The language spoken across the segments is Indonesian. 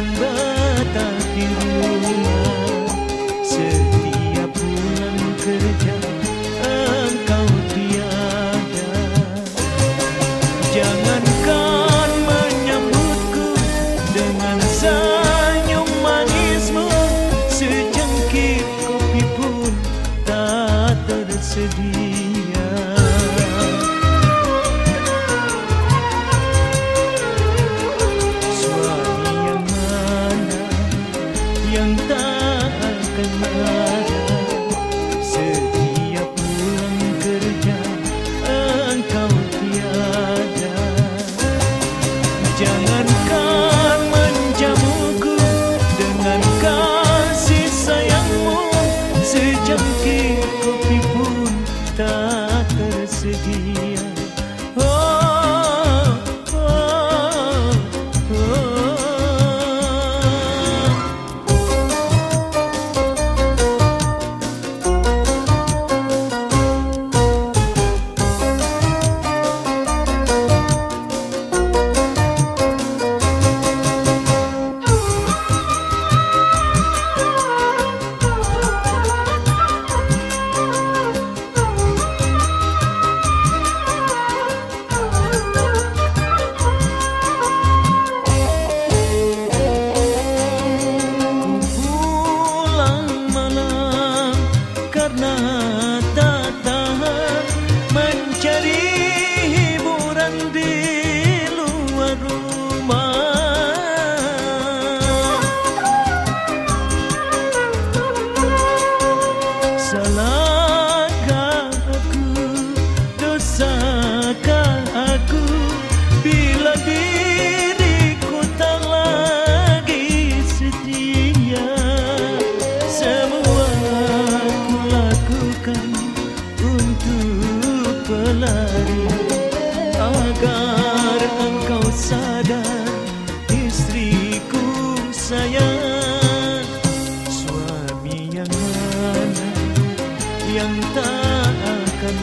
dan batal setiap bulan kerja engkau tiada. Jangankan menyambutku dengan senyum manismu secangkir kopi pun tak tersedia sayang Suami yang mana Yang tak akan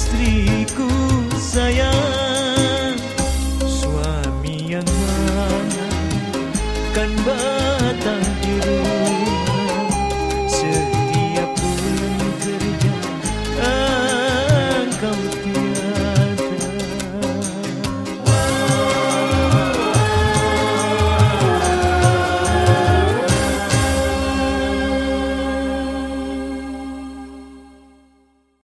Стрикусая